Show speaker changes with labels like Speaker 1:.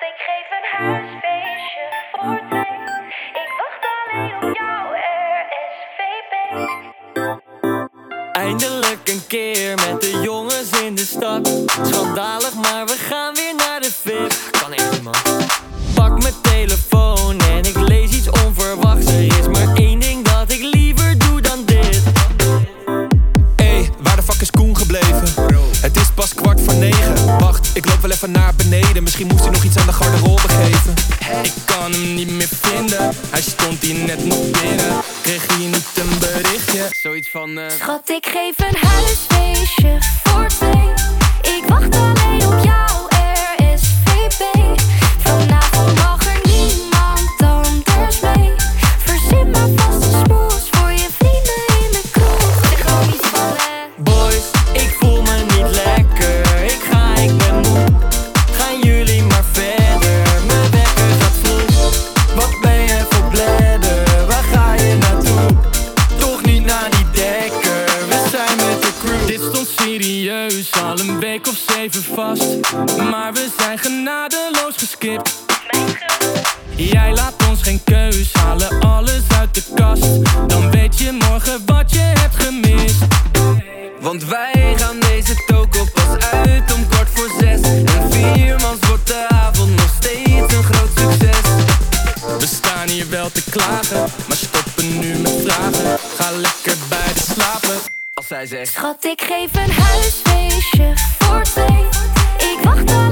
Speaker 1: ik geef een huisfeestje voor twee. Ik wacht alleen op jou, RSVP.
Speaker 2: Eindelijk een keer met de jongens in de stad. Schandalig, maar we gaan weer naar de VIP. Ik
Speaker 3: loop wel even naar beneden. Misschien moest hij nog iets aan de garderobe geven.
Speaker 4: Ik kan hem niet meer vinden. Hij stond hier net nog binnen. Kreeg hij niet een berichtje? Zoiets van. eh
Speaker 1: Schat, ik geef een huisfeestje voor twee. Ik wacht
Speaker 4: serieus, al een week of zeven vast. Maar we zijn genadeloos geskipt. Jij laat ons geen keus, halen alles uit de kast. Dan weet je morgen wat je hebt gemist. Want wij gaan deze toko pas uit om kwart voor zes. En viermans wordt de avond nog steeds een groot succes. We staan hier wel te klagen, maar stoppen nu met vragen. Ga lekker bij de slapen. Zij zegt.
Speaker 1: Schat, ik geef een huisfeestje voor twee. Ik wacht